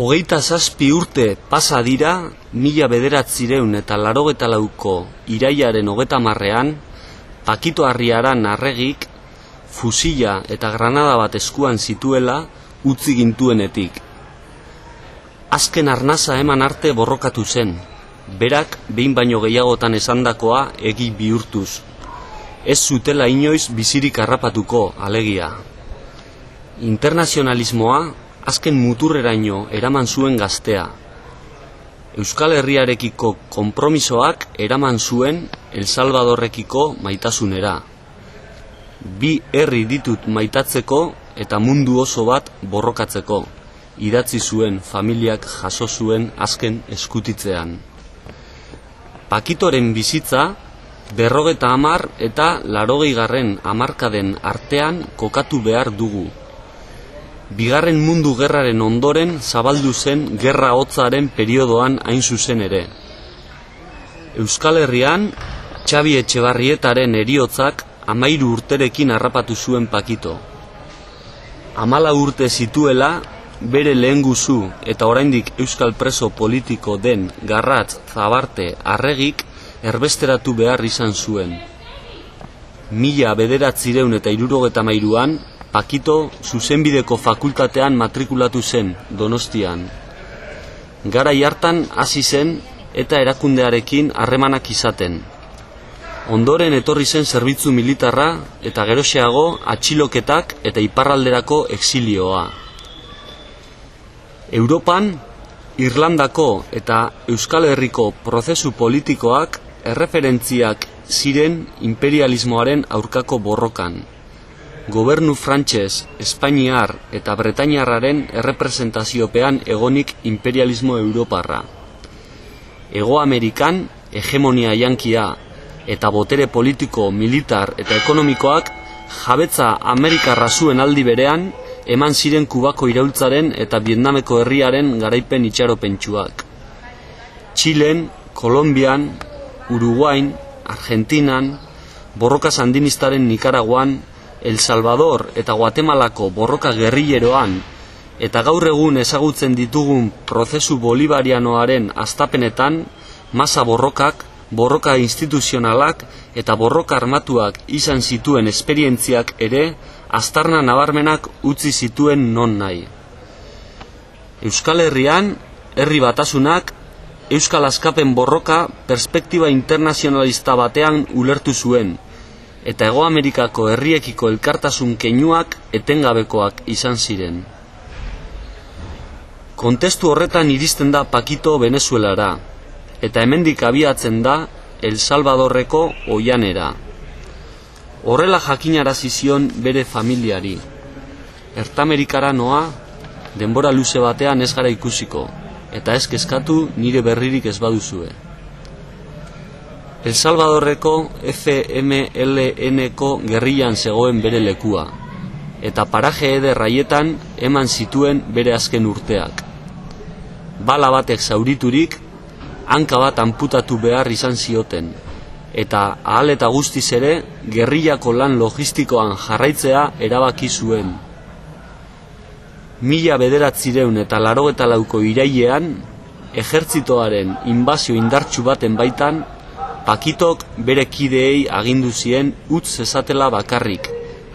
Hogeita zazpi urte pasa dira, mila bederatzireun eta larogeta lauko iraiaren hogeta marrean, Pakito Arriaran arregik, fusila eta granada bat eskuan zituela utzi gintuenetik. Azken arnaza eman arte borrokatu zen, berak behin baino gehiagotan esandakoa egi bihurtuz. Ez zutela inoiz bizirik harrapatuko, alegia. Internazionalismoa azken muturreraino eraman zuen gaztea. Euskal Herriarekiko konpromisoak eraman zuen El Salvadorrekiko maitasunera. Bi herri ditut maitatzeko eta mundu oso bat borrokatzeko, idatzi zuen familiak jaso zuen azken eskutitzean. Pakitoren bizitza, berrogeta amar eta larogei garren amarkaden artean kokatu behar dugu. Bigarren mundu gerraren ondoren zabaldu zen gerra hotzaren periodoan hain zuzen ere. Euskal Herrian, Txabi Etxebarrietaren eriotzak amairu urterekin harrapatu zuen pakito. Amala urte zituela, bere lehen guzu eta oraindik Euskal preso politiko den garratz zabarte arregik erbesteratu behar izan zuen. Mila bederatzireun eta irurogeta mairuan, Pakito zuzenbideko fakultatean matrikulatu zen Donostian. Gara hartan hasi zen eta erakundearekin harremanak izaten. Ondoren etorri zen zerbitzu militarra eta geroxeago atxiloketak eta iparralderako exilioa. Europan, Irlandako eta Euskal Herriko prozesu politikoak erreferentziak ziren imperialismoaren aurkako borrokan gobernu frantses, espainiar eta bretainiarraren errepresentaziopean egonik imperialismo europarra. Ego Amerikan, hegemonia jankia eta botere politiko, militar eta ekonomikoak jabetza Amerikarra zuen aldi berean eman ziren Kubako iraultzaren eta Vietnameko herriaren garaipen itxaropentsuak. Txilen, Kolombian, Uruguain, Argentinan, borroka sandinistaren Nikaraguan, El Salvador eta Guatemalako borroka gerrilleroan eta gaur egun ezagutzen ditugun prozesu bolivarianoaren astapenetan, masa borrokak, borroka instituzionalak eta borroka armatuak izan zituen esperientziak ere, astarna nabarmenak utzi zituen non nahi. Euskal Herrian, herri batasunak, Euskal Askapen borroka perspektiba internazionalista batean ulertu zuen, eta Ego Amerikako herriekiko elkartasun keinuak etengabekoak izan ziren. Kontestu horretan iristen da Pakito Venezuelara, eta hemendik abiatzen da El Salvadorreko oianera. Horrela jakinara zizion bere familiari. Ertamerikara noa, denbora luze batean ez gara ikusiko, eta ez kezkatu nire berririk ez baduzue. El Salvadorreko FMLN-ko gerrian zegoen bere lekua, eta paraje eder raietan eman zituen bere azken urteak. Bala batek zauriturik, hanka bat anputatu behar izan zioten, eta ahal eta guztiz ere gerriako lan logistikoan jarraitzea erabaki zuen. Mila bederatzireun eta laro eta lauko irailean, ejertzitoaren inbazio indartsu baten baitan, Pakitok bere kideei agindu zien utz zezatela bakarrik,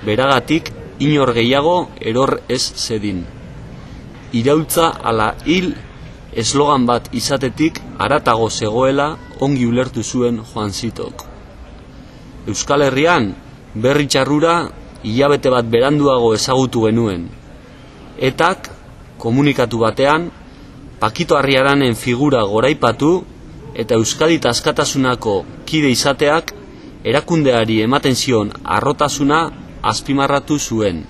beragatik inor gehiago eror ez zedin. Irautza ala hil eslogan bat izatetik aratago zegoela ongi ulertu zuen Juan Zitok. Euskal Herrian berri txarrura hilabete bat beranduago ezagutu genuen. Etak komunikatu batean Pakito Arriaranen figura goraipatu eta Euskadi askatasunako kide izateak erakundeari ematen zion arrotasuna azpimarratu zuen.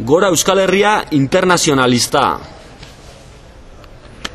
Gora Euskal Herria internazionalista!